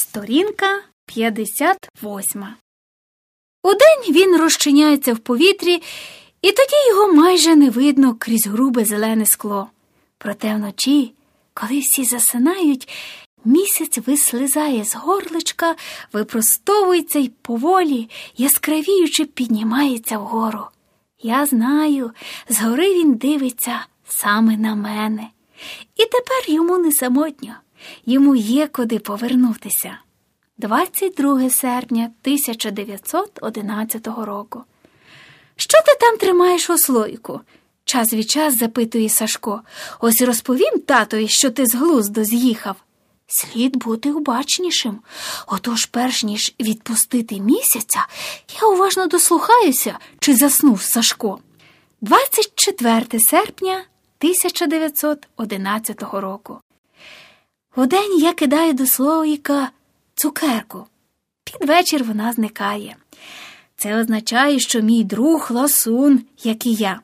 Сторінка 58. Удень він розчиняється в повітрі, і тоді його майже не видно крізь грубе зелене скло. Проте вночі, коли всі засинають, місяць вислизає з горличка, випростовується й поволі, яскравіючи, піднімається вгору. Я знаю, згори він дивиться саме на мене. І тепер йому не самотньо, йому є куди повернутися. 22 серпня 1911 року. Що ти там тримаєш у слойку? Час від час запитує Сашко. Ось розповім татові, що ти з глузду з'їхав. Слід бути обачнішим. Отож, перш ніж відпустити місяця, я уважно дослухаюся, чи заснув Сашко. 24 серпня 1911 року. Удень я кидаю до слоїка цукерку. Під вечір вона зникає. Це означає, що мій друг ласун, як і я.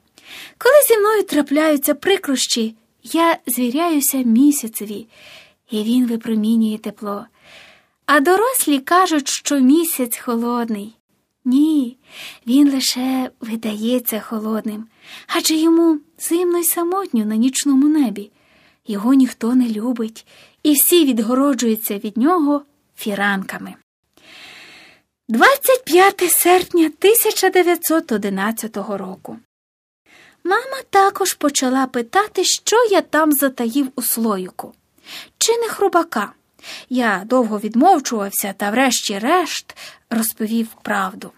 Коли зі мною трапляються прикрощі, я звіряюся місяцеві, і він випромінює тепло. А дорослі кажуть, що місяць холодний. Ні, він лише видається холодним, адже йому зимно й самотньо на нічному небі. Його ніхто не любить, і всі відгороджуються від нього фіранками. 25 серпня 1911 року. Мама також почала питати, що я там затаїв у слоїку. Чи не хрубака? Я довго відмовчувався та, врешті-решт, розповів правду.